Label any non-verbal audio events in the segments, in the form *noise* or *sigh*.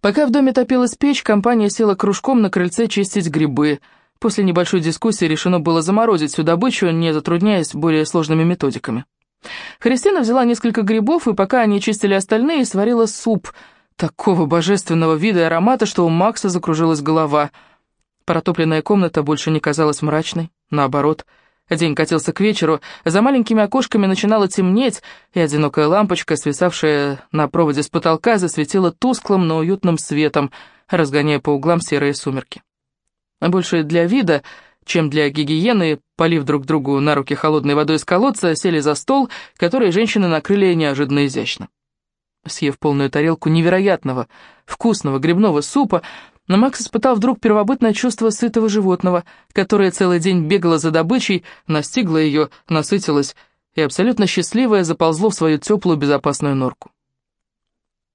Пока в доме топилась печь, компания села кружком на крыльце чистить грибы. После небольшой дискуссии решено было заморозить всю добычу, не затрудняясь более сложными методиками. Христина взяла несколько грибов, и пока они чистили остальные, сварила суп такого божественного вида и аромата, что у Макса закружилась голова. Протопленная комната больше не казалась мрачной, наоборот – День катился к вечеру, за маленькими окошками начинало темнеть, и одинокая лампочка, свисавшая на проводе с потолка, засветила тусклым, но уютным светом, разгоняя по углам серые сумерки. Больше для вида, чем для гигиены, полив друг другу на руки холодной водой из колодца, сели за стол, который женщины накрыли неожиданно изящно. Съев полную тарелку невероятного, вкусного грибного супа, но Макс испытал вдруг первобытное чувство сытого животного, которое целый день бегало за добычей, настигло ее, насытилось и абсолютно счастливое заползло в свою теплую безопасную норку.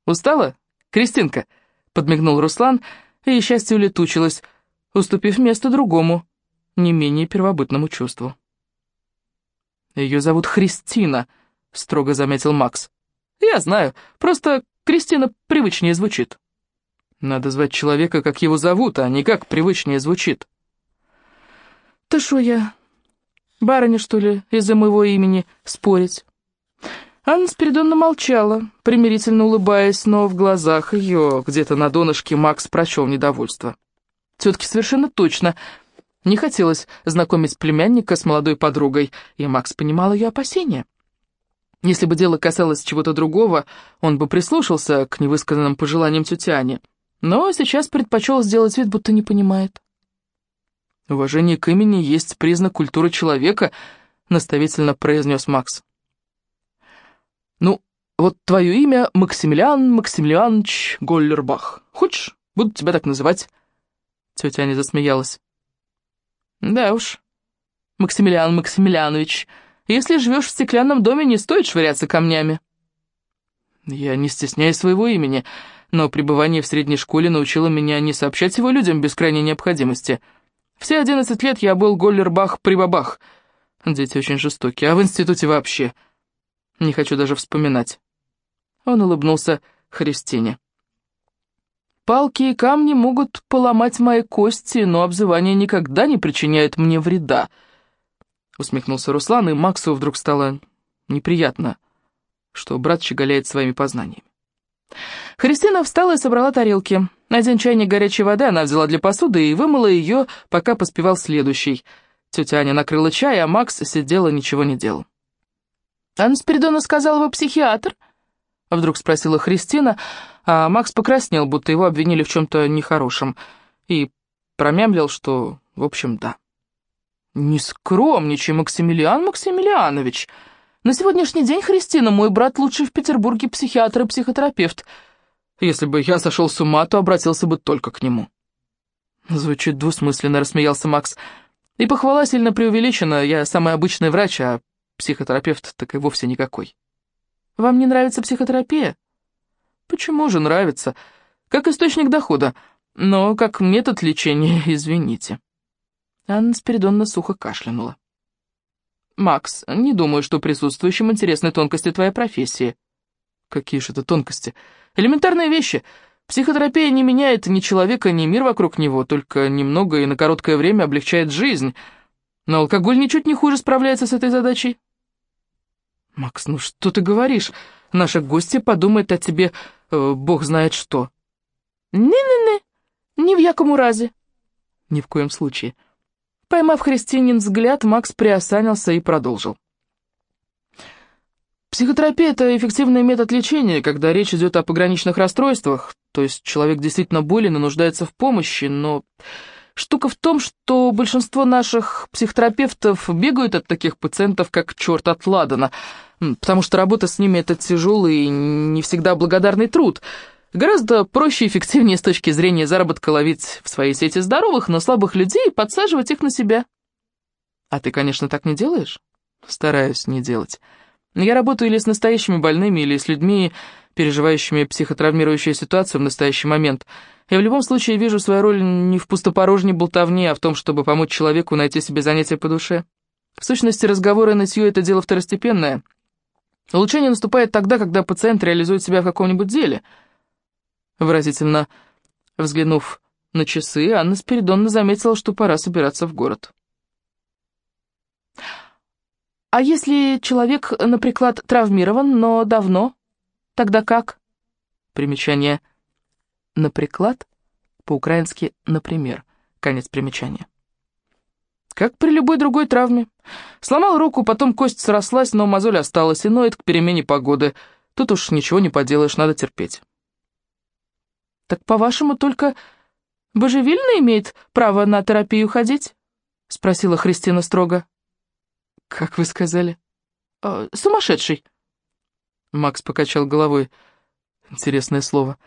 «Устала, Кристинка?» — подмигнул Руслан, и счастье улетучилось, уступив место другому, не менее первобытному чувству. «Ее зовут Христина», — строго заметил Макс. «Я знаю, просто Кристина привычнее звучит». Надо звать человека, как его зовут, а не как привычнее звучит. «Да шо я, барыня, что ли, из-за моего имени спорить?» Анна Спиридоновна молчала, примирительно улыбаясь, но в глазах ее, где-то на донышке, Макс прочел недовольство. Тетке совершенно точно не хотелось знакомить племянника с молодой подругой, и Макс понимал ее опасения. Если бы дело касалось чего-то другого, он бы прислушался к невысказанным пожеланиям тети но сейчас предпочел сделать вид, будто не понимает. «Уважение к имени есть признак культуры человека», — наставительно произнес Макс. «Ну, вот твое имя Максимилиан Максимилианович Голлербах. Хочешь, буду тебя так называть?» Тетя Аня засмеялась. «Да уж, Максимилиан Максимилианович, если живешь в стеклянном доме, не стоит швыряться камнями». «Я не стесняюсь своего имени», но пребывание в средней школе научило меня не сообщать его людям без крайней необходимости. Все одиннадцать лет я был голлербах-прибабах. Дети очень жестокие, а в институте вообще. Не хочу даже вспоминать. Он улыбнулся Христине. Палки и камни могут поломать мои кости, но обзывание никогда не причиняет мне вреда. Усмехнулся Руслан, и Максу вдруг стало неприятно, что брат щеголяет своими познаниями. Христина встала и собрала тарелки. Один чайник горячей воды она взяла для посуды и вымыла ее, пока поспевал следующий. Тетя Аня накрыла чай, а Макс сидел и ничего не делал. «Анна Спиридона сказала, вы психиатр?» Вдруг спросила Христина, а Макс покраснел, будто его обвинили в чем-то нехорошем, и промямлил, что, в общем, да. «Не скромничай, Максимилиан Максимилианович!» На сегодняшний день, Христина, мой брат лучший в Петербурге психиатр и психотерапевт. Если бы я сошел с ума, то обратился бы только к нему». Звучит двусмысленно, рассмеялся Макс. И похвала сильно преувеличена, я самый обычный врач, а психотерапевт так и вовсе никакой. Вам не нравится психотерапия? Почему же нравится? Как источник дохода, но как метод лечения, извините. Анна Спиридонна сухо кашлянула. «Макс, не думаю, что присутствующим интересны тонкости твоей профессии». «Какие же это тонкости? Элементарные вещи. Психотерапия не меняет ни человека, ни мир вокруг него, только немного и на короткое время облегчает жизнь. Но алкоголь ничуть не хуже справляется с этой задачей». «Макс, ну что ты говоришь? Наша гостья подумает о тебе, э, бог знает что». «Не-не-не, ни в якому разе». «Ни в коем случае». Поймав Христинин взгляд, Макс приосанился и продолжил. Психотерапия – это эффективный метод лечения, когда речь идет о пограничных расстройствах, то есть человек действительно болен и нуждается в помощи, но штука в том, что большинство наших психотерапевтов бегают от таких пациентов, как черт от ладана, потому что работа с ними – это тяжелый и не всегда благодарный труд – Гораздо проще и эффективнее с точки зрения заработка ловить в своей сети здоровых, но слабых людей и подсаживать их на себя. А ты, конечно, так не делаешь? Стараюсь не делать. Я работаю или с настоящими больными, или с людьми, переживающими психотравмирующую ситуацию в настоящий момент. Я в любом случае вижу свою роль не в пустопорожней болтовне, а в том, чтобы помочь человеку найти себе занятие по душе. В сущности, разговоры на нытье — это дело второстепенное. Улучшение наступает тогда, когда пациент реализует себя в каком-нибудь деле — Выразительно взглянув на часы, Анна Спиридонна заметила, что пора собираться в город. «А если человек на приклад травмирован, но давно, тогда как?» Примечание «на приклад» по-украински «например». Конец примечания. Как при любой другой травме. Сломал руку, потом кость срослась, но мозоль осталась и ноет к перемене погоды. Тут уж ничего не поделаешь, надо терпеть. «Так, по-вашему, только божевильный имеет право на терапию ходить?» — спросила Христина строго. «Как вы сказали?» э, «Сумасшедший». Макс покачал головой. Интересное слово.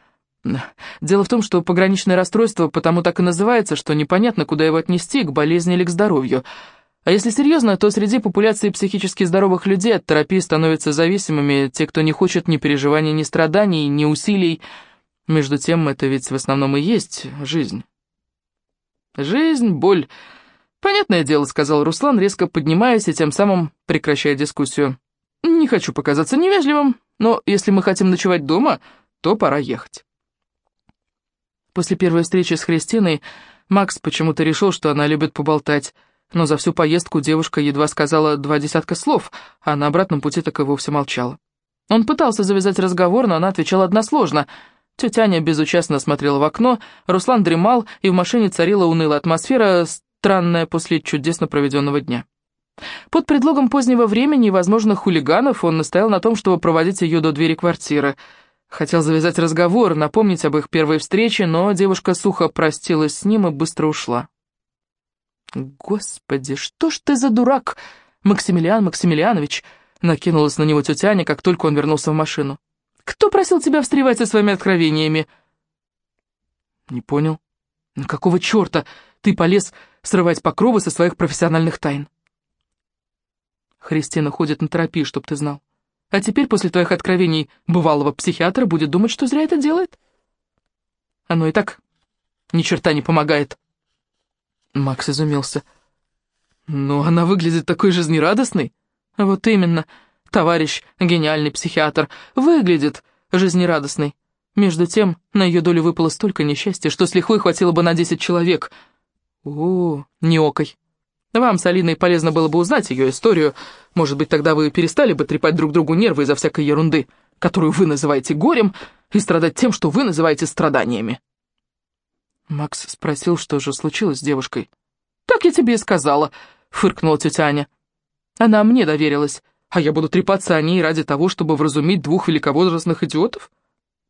Дело в том, что пограничное расстройство потому так и называется, что непонятно, куда его отнести, к болезни или к здоровью. А если серьезно, то среди популяции психически здоровых людей от терапии становятся зависимыми те, кто не хочет ни переживаний, ни страданий, ни усилий. Между тем, это ведь в основном и есть жизнь. Жизнь, боль. Понятное дело, сказал Руслан, резко поднимаясь и тем самым прекращая дискуссию. Не хочу показаться невежливым, но если мы хотим ночевать дома, то пора ехать. После первой встречи с Христиной Макс почему-то решил, что она любит поболтать, но за всю поездку девушка едва сказала два десятка слов, а на обратном пути так и вовсе молчала. Он пытался завязать разговор, но она отвечала односложно. Тетя Аня безучастно смотрела в окно, Руслан дремал, и в машине царила унылая атмосфера, странная после чудесно проведенного дня. Под предлогом позднего времени и возможных хулиганов он настоял на том, чтобы проводить ее до двери квартиры — Хотел завязать разговор, напомнить об их первой встрече, но девушка сухо простилась с ним и быстро ушла. «Господи, что ж ты за дурак, Максимилиан Максимилианович!» Накинулась на него тетя Аня, как только он вернулся в машину. «Кто просил тебя встревать со своими откровениями?» «Не понял. На какого черта ты полез срывать покровы со своих профессиональных тайн?» Христина ходит на терапию, чтоб ты знал. А теперь, после твоих откровений бывалого психиатра, будет думать, что зря это делает? Оно и так ни черта не помогает. Макс изумился. Но она выглядит такой жизнерадостной. Вот именно, товарищ, гениальный психиатр, выглядит жизнерадостной. Между тем, на ее долю выпало столько несчастья, что с лихвой хватило бы на десять человек. О, не окой. Вам с Алиной полезно было бы узнать ее историю. Может быть, тогда вы перестали бы трепать друг другу нервы из-за всякой ерунды, которую вы называете горем, и страдать тем, что вы называете страданиями. Макс спросил, что же случилось с девушкой. «Так я тебе и сказала», — фыркнула тетя Аня. «Она мне доверилась, а я буду трепаться о ней ради того, чтобы вразумить двух великовозрастных идиотов?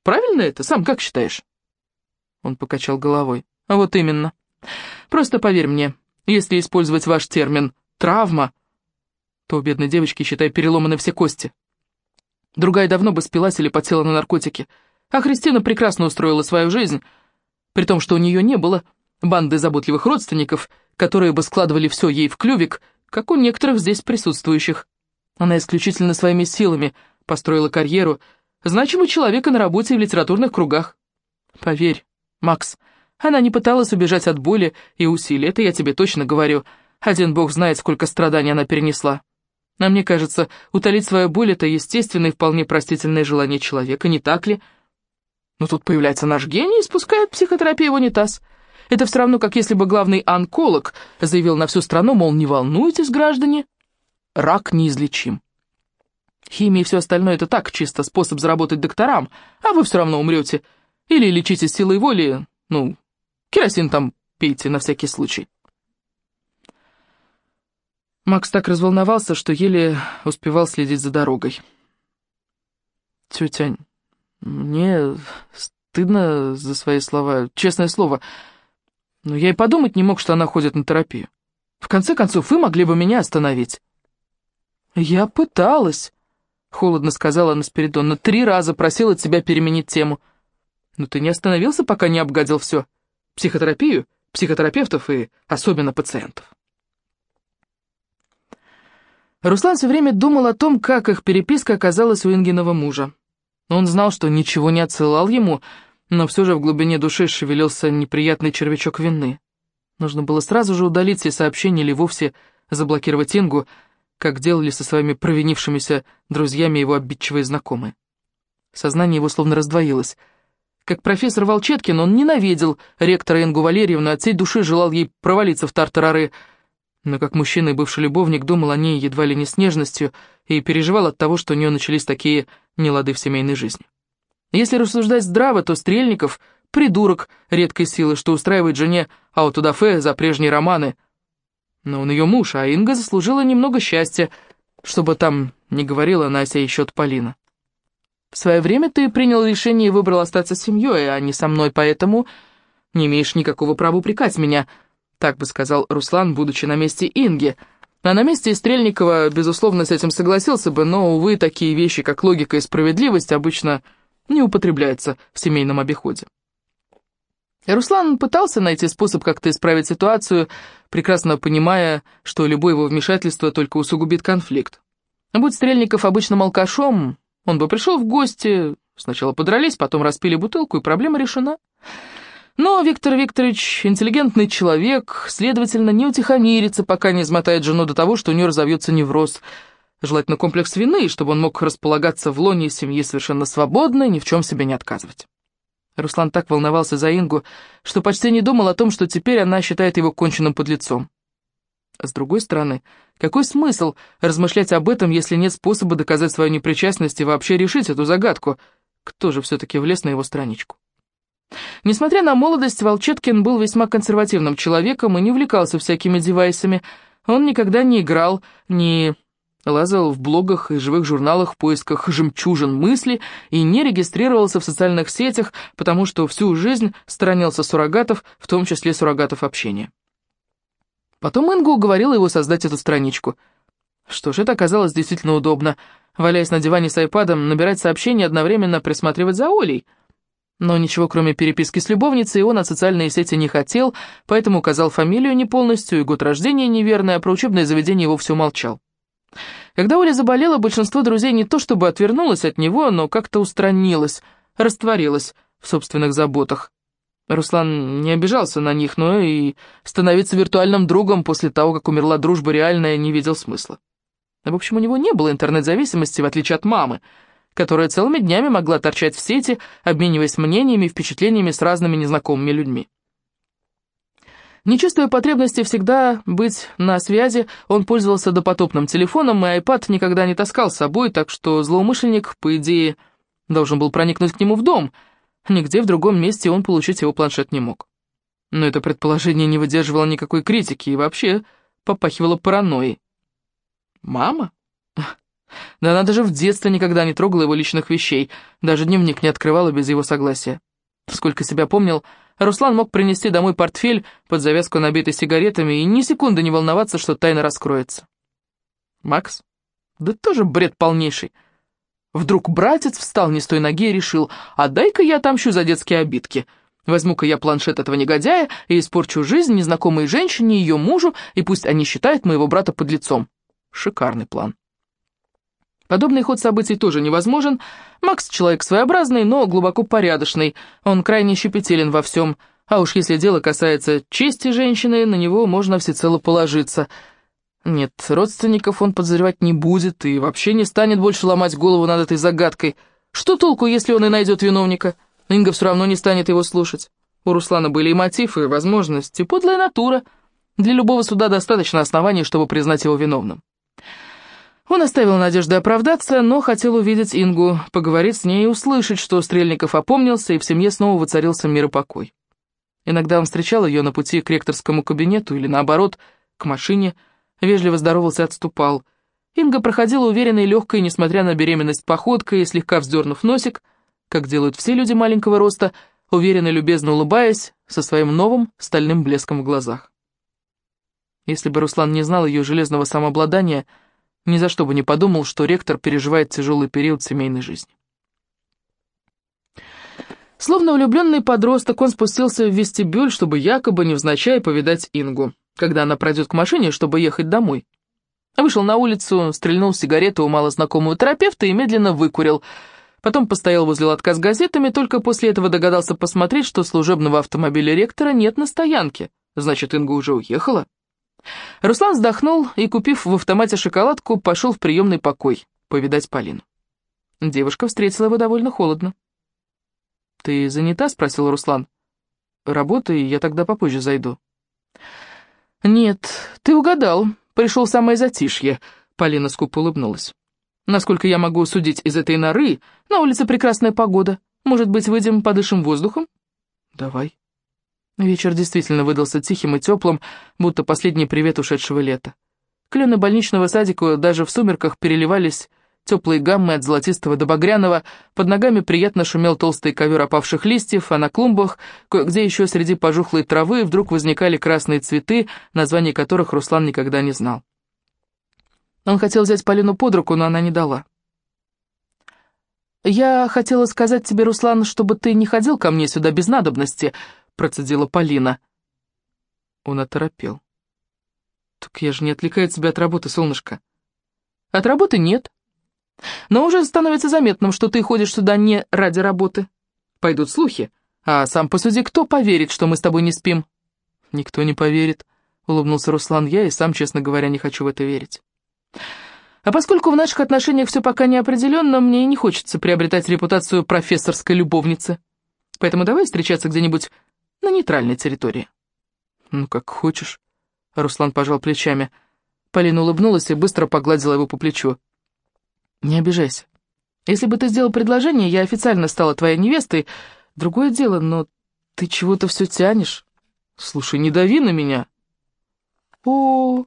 Правильно это? Сам как считаешь?» Он покачал головой. «А вот именно. Просто поверь мне, если использовать ваш термин «травма», то у бедной девочки, считай, переломаны все кости. Другая давно бы спилась или подсела на наркотики, а Христина прекрасно устроила свою жизнь, при том, что у нее не было банды заботливых родственников, которые бы складывали все ей в клювик, как у некоторых здесь присутствующих. Она исключительно своими силами построила карьеру, значимый человека на работе и в литературных кругах. Поверь, Макс, — она не пыталась убежать от боли и усилий, это я тебе точно говорю. Один бог знает, сколько страданий она перенесла. А мне кажется, утолить свою боль — это естественное и вполне простительное желание человека, не так ли? Но тут появляется наш гений и спускает психотерапию в унитаз. Это все равно, как если бы главный онколог заявил на всю страну, мол, не волнуйтесь, граждане, рак неизлечим. Химия и все остальное — это так, чисто способ заработать докторам, а вы все равно умрете. Или лечите силой воли, ну, Керосин там пейте на всякий случай. Макс так разволновался, что еле успевал следить за дорогой. «Тетя, мне стыдно за свои слова, честное слово, но я и подумать не мог, что она ходит на терапию. В конце концов, вы могли бы меня остановить». «Я пыталась», — холодно сказала Анна Спиридонна, — «три раза просила тебя переменить тему. Но ты не остановился, пока не обгадил все» психотерапию, психотерапевтов и особенно пациентов. Руслан все время думал о том, как их переписка оказалась у Ингиного мужа. Он знал, что ничего не отсылал ему, но все же в глубине души шевелился неприятный червячок вины. Нужно было сразу же удалить все сообщения или вовсе заблокировать Ингу, как делали со своими провинившимися друзьями его обидчивые знакомые. Сознание его словно раздвоилось — Как профессор Волчеткин, он ненавидел ректора Ингу Валерьевну, от всей души желал ей провалиться в тартарары. Но как мужчина и бывший любовник думал о ней едва ли не с нежностью и переживал от того, что у нее начались такие нелады в семейной жизни. Если рассуждать здраво, то Стрельников — придурок редкой силы, что устраивает жене аутодафе за прежние романы. Но он ее муж, а Инга заслужила немного счастья, чтобы там не говорила на сей счет Полина. В свое время ты принял решение и выбрал остаться с семьей, а не со мной, поэтому не имеешь никакого права упрекать меня, так бы сказал Руслан, будучи на месте Инги. А на месте Стрельникова, безусловно, с этим согласился бы, но, увы, такие вещи, как логика и справедливость, обычно не употребляются в семейном обиходе. Руслан пытался найти способ как-то исправить ситуацию, прекрасно понимая, что любое его вмешательство только усугубит конфликт. Будь Стрельников обычным алкашом, он бы пришел в гости, сначала подрались, потом распили бутылку, и проблема решена. Но Виктор Викторович интеллигентный человек, следовательно, не утихомирится, пока не измотает жену до того, что у нее разовьется невроз. Желательно комплекс вины, чтобы он мог располагаться в лоне семьи совершенно свободно и ни в чем себе не отказывать. Руслан так волновался за Ингу, что почти не думал о том, что теперь она считает его конченным подлецом. С другой стороны, какой смысл размышлять об этом, если нет способа доказать свою непричастность и вообще решить эту загадку? Кто же все-таки влез на его страничку? Несмотря на молодость, Волчеткин был весьма консервативным человеком и не увлекался всякими девайсами. Он никогда не играл, не лазал в блогах и живых журналах в поисках жемчужин мысли и не регистрировался в социальных сетях, потому что всю жизнь сторонился суррогатов, в том числе суррогатов общения. Потом Инга уговорила его создать эту страничку. Что ж, это оказалось действительно удобно. Валяясь на диване с айпадом, набирать сообщения одновременно присматривать за Олей. Но ничего, кроме переписки с любовницей, он от социальной сети не хотел, поэтому указал фамилию не полностью и год рождения неверный, а про учебное заведение его все молчал. Когда Оля заболела, большинство друзей не то чтобы отвернулось от него, но как-то устранилось, растворилось в собственных заботах. Руслан не обижался на них, но и становиться виртуальным другом после того, как умерла дружба реальная, не видел смысла. В общем, у него не было интернет-зависимости, в отличие от мамы, которая целыми днями могла торчать в сети, обмениваясь мнениями и впечатлениями с разными незнакомыми людьми. Не чувствуя потребности всегда быть на связи, он пользовался допотопным телефоном, и iPad никогда не таскал с собой, так что злоумышленник, по идее, должен был проникнуть к нему в дом — Нигде в другом месте он получить его планшет не мог. Но это предположение не выдерживало никакой критики и вообще попахивало паранойей. «Мама?» *laughs* Да она даже в детстве никогда не трогала его личных вещей, даже дневник не открывала без его согласия. Сколько себя помнил, Руслан мог принести домой портфель под завязку, набитый сигаретами, и ни секунды не волноваться, что тайна раскроется. Макс? Да тоже бред полнейший. Вдруг братец встал не с той ноги и решил, а дай-ка я отомщу за детские обидки. Возьму-ка я планшет этого негодяя и испорчу жизнь незнакомой женщине ее мужу, и пусть они считают моего брата под лицом. Шикарный план. Подобный ход событий тоже невозможен. Макс человек своеобразный, но глубоко порядочный. Он крайне щепетилен во всем. А уж если дело касается чести женщины, на него можно всецело положиться – нет, родственников он подозревать не будет и вообще не станет больше ломать голову над этой загадкой. Что толку, если он и найдет виновника? Инга все равно не станет его слушать. У Руслана были и мотив, и возможности, подлая натура. Для любого суда достаточно оснований, чтобы признать его виновным. Он оставил надежды оправдаться, но хотел увидеть Ингу, поговорить с ней и услышать, что Стрельников опомнился, и в семье снова воцарился мир и покой. Иногда он встречал ее на пути к ректорскому кабинету или, наоборот, к машине, Вежливо здоровался и отступал. Инга проходила уверенной и легкой, несмотря на беременность, походкой, слегка вздернув носик, как делают все люди маленького роста, уверенно и любезно улыбаясь, со своим новым стальным блеском в глазах. Если бы Руслан не знал ее железного самообладания, ни за что бы не подумал, что ректор переживает тяжелый период семейной жизни. Словно влюбленный подросток, он спустился в вестибюль, чтобы якобы невзначай повидать Ингу когда она пройдет к машине, чтобы ехать домой. Вышел на улицу, стрельнул сигарету у малознакомого терапевта и медленно выкурил. Потом постоял возле лотка с газетами, только после этого догадался посмотреть, что служебного автомобиля ректора нет на стоянке. Значит, Инга уже уехала. Руслан вздохнул и, купив в автомате шоколадку, пошел в приемный покой, повидать Полину. Девушка встретила его довольно холодно. «Ты занята?» — спросил Руслан. «Работай, я тогда попозже зайду». «Нет, ты угадал. Пришел самое затишье», — Полина скупо улыбнулась. «Насколько я могу судить из этой норы, на улице прекрасная погода. Может быть, выйдем подышим воздухом?» «Давай». Вечер действительно выдался тихим и теплым, будто последний привет ушедшего лета. Клены больничного садика даже в сумерках переливались теплые гаммы от золотистого до багряного, под ногами приятно шумел толстый ковер опавших листьев, а на клумбах, кое-где еще среди пожухлой травы, вдруг возникали красные цветы, названий которых Руслан никогда не знал. Он хотел взять Полину под руку, но она не дала. «Я хотела сказать тебе, Руслан, чтобы ты не ходил ко мне сюда без надобности», — процедила Полина. Он оторопел. «Так я же не отвлекаю тебя от работы, солнышко». «От работы нет. Но уже становится заметным, что ты ходишь сюда не ради работы. Пойдут слухи, а сам посуди, кто поверит, что мы с тобой не спим?» «Никто не поверит», — улыбнулся Руслан. «Я и сам, честно говоря, не хочу в это верить». А поскольку в наших отношениях все пока не определенно, мне и не хочется приобретать репутацию профессорской любовницы. Поэтому давай встречаться где-нибудь на нейтральной территории. Ну, как хочешь. Руслан пожал плечами. Полина улыбнулась и быстро погладила его по плечу. Не обижайся. Если бы ты сделал предложение, я официально стала твоей невестой. Другое дело, но ты чего-то все тянешь. Слушай, не дави на меня. О,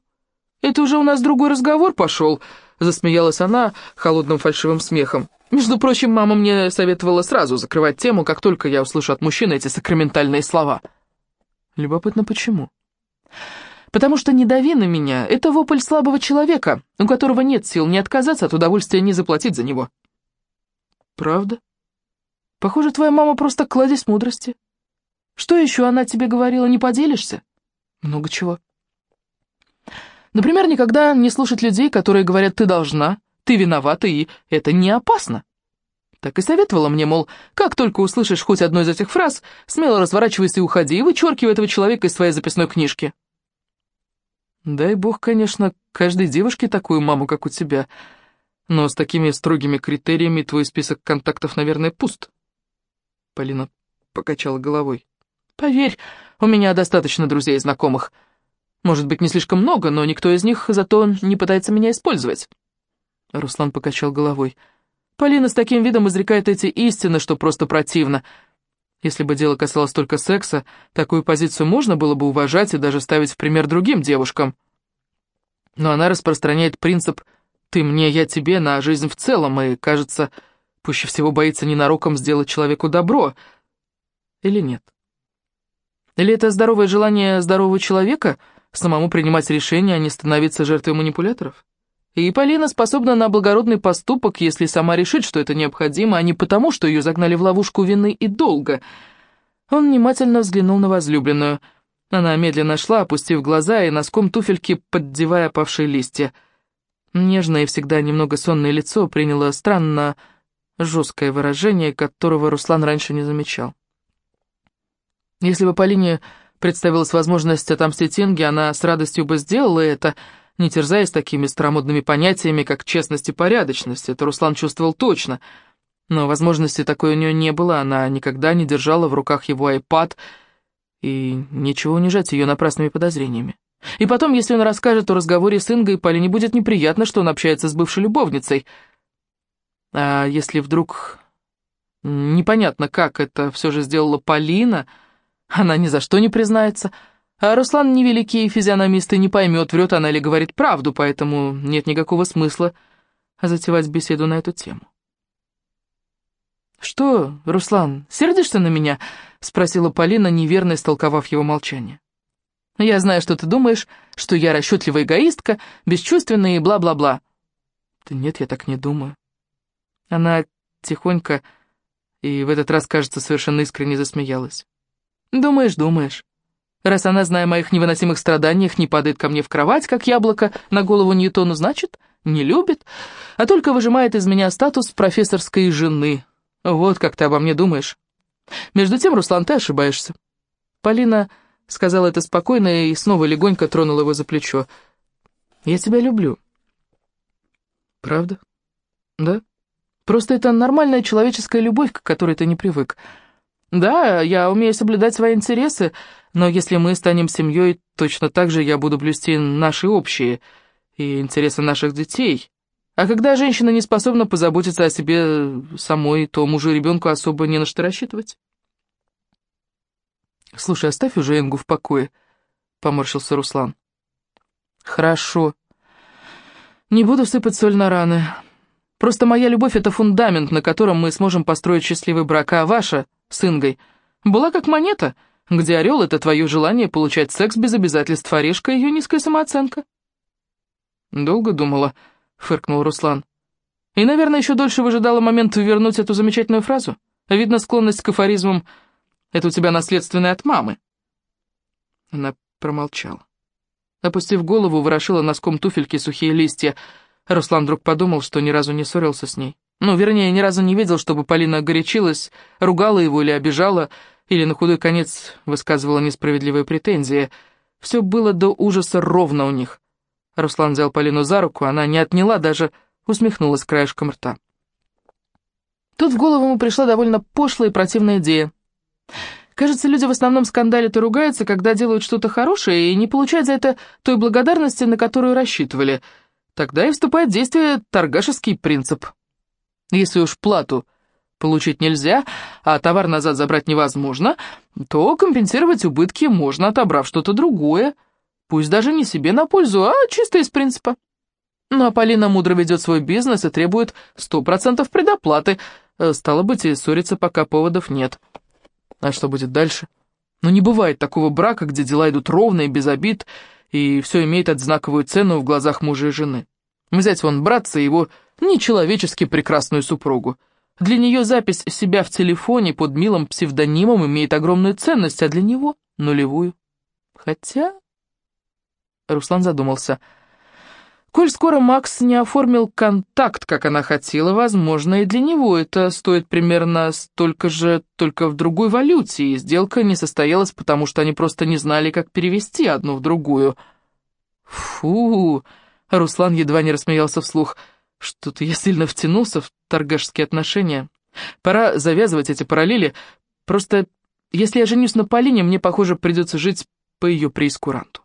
это уже у нас другой разговор пошел, — Засмеялась она холодным фальшивым смехом. Между прочим, мама мне советовала сразу закрывать тему, как только я услышу от мужчины эти сакраментальные слова. Любопытно, почему? Потому что «не дави на меня» — это вопль слабого человека, у которого нет сил ни отказаться от удовольствия, ни заплатить за него. Правда? Похоже, твоя мама просто кладезь мудрости. Что еще она тебе говорила, не поделишься? Много чего. Например, никогда не слушать людей, которые говорят «ты должна», «ты виновата» и «это не опасно». Так и советовала мне, мол, как только услышишь хоть одну из этих фраз, смело разворачивайся и уходи, и вычеркивай этого человека из своей записной книжки. Дай бог, конечно, каждой девушке такую маму, как у тебя, но с такими строгими критериями твой список контактов, наверное, пуст. Полина покачала головой. Поверь, у меня достаточно друзей и знакомых, — может быть, не слишком много, но никто из них зато не пытается меня использовать. Руслан покачал головой. Полина с таким видом изрекает эти истины, что просто противно. Если бы дело касалось только секса, такую позицию можно было бы уважать и даже ставить в пример другим девушкам. Но она распространяет принцип «ты мне, я тебе» на жизнь в целом, и, кажется, пуще всего боится ненароком сделать человеку добро. Или нет? Или это здоровое желание здорового человека — самому принимать решения, а не становиться жертвой манипуляторов? И Полина способна на благородный поступок, если сама решит, что это необходимо, а не потому, что ее загнали в ловушку вины и долга. Он внимательно взглянул на возлюбленную. Она медленно шла, опустив глаза и носком туфельки поддевая опавшие листья. Нежное и всегда немного сонное лицо приняло странно жесткое выражение, которого Руслан раньше не замечал. Если бы Полине представилась возможность отомстить Инге, она с радостью бы сделала это, не терзаясь такими старомодными понятиями, как честность и порядочность. Это Руслан чувствовал точно. Но возможности такой у нее не было, она никогда не держала в руках его айпад, и нечего унижать ее напрасными подозрениями. И потом, если он расскажет о разговоре с Ингой, Полине будет неприятно, что он общается с бывшей любовницей. А если вдруг... Непонятно, как это все же сделала Полина... Она ни за что не признается. А Руслан невеликий физиономист и не поймет, врет она или говорит правду, поэтому нет никакого смысла затевать беседу на эту тему. «Что, Руслан, сердишься на меня?» — спросила Полина, неверно истолковав его молчание. «Я знаю, что ты думаешь, что я расчетливая эгоистка, бесчувственная и бла-бла-бла». «Да нет, я так не думаю». Она тихонько и в этот раз, кажется, совершенно искренне засмеялась. Думаешь, думаешь. Раз она, зная о моих невыносимых страданиях, не падает ко мне в кровать, как яблоко, на голову Ньютону, значит, не любит, а только выжимает из меня статус профессорской жены. Вот как ты обо мне думаешь. Между тем, Руслан, ты ошибаешься. Полина сказала это спокойно и снова легонько тронула его за плечо. «Я тебя люблю». «Правда?» «Да. Просто это нормальная человеческая любовь, к которой ты не привык». Да, я умею соблюдать свои интересы, но если мы станем семьей, точно так же я буду блюсти наши общие и интересы наших детей. А когда женщина не способна позаботиться о себе самой, то мужу и ребенку особо не на что рассчитывать. «Слушай, оставь уже Энгу в покое», — поморщился Руслан. «Хорошо. Не буду сыпать соль на раны. Просто моя любовь — это фундамент, на котором мы сможем построить счастливый брак, а ваша с Ингой была как монета, где орел — это твое желание получать секс без обязательств, а решка — ее низкая самооценка». «Долго думала», — фыркнул Руслан. «И, наверное, еще дольше выжидала момент вернуть эту замечательную фразу. Видно, склонность к афоризмам — это у тебя наследственная от мамы». Она промолчала. Опустив голову, ворошила носком туфельки сухие листья. Руслан вдруг подумал, что ни разу не ссорился с ней. Ну, вернее, ни разу не видел, чтобы Полина огорячилась, ругала его или обижала, или на худой конец высказывала несправедливые претензии. Все было до ужаса ровно у них. Руслан взял Полину за руку, она не отняла, даже усмехнулась краешком рта. Тут в голову ему пришла довольно пошлая и противная идея. Кажется, люди в основном скандалят и ругаются, когда делают что-то хорошее и не получают за это той благодарности, на которую рассчитывали. Тогда и вступает в действие торгашеский принцип. Если уж плату получить нельзя, а товар назад забрать невозможно, то компенсировать убытки можно, отобрав что-то другое, пусть даже не себе на пользу, а чисто из принципа. Ну а Полина мудро ведет свой бизнес и требует сто процентов предоплаты, э, стало быть, и ссориться пока поводов нет. А что будет дальше? Ну не бывает такого брака, где дела идут ровно и без обид, и все имеет одинаковую цену в глазах мужа и жены. Взять вон братца и его нечеловечески прекрасную супругу. Для нее запись себя в телефоне под милым псевдонимом имеет огромную ценность, а для него — нулевую. Хотя... Руслан задумался. Коль скоро Макс не оформил контакт, как она хотела, возможно, и для него это стоит примерно столько же, только в другой валюте, и сделка не состоялась, потому что они просто не знали, как перевести одну в другую. Фу, Руслан едва не рассмеялся вслух. Что-то я сильно втянулся в торгашские отношения. Пора завязывать эти параллели. Просто, если я женюсь на Полине, мне, похоже, придется жить по ее преискуранту.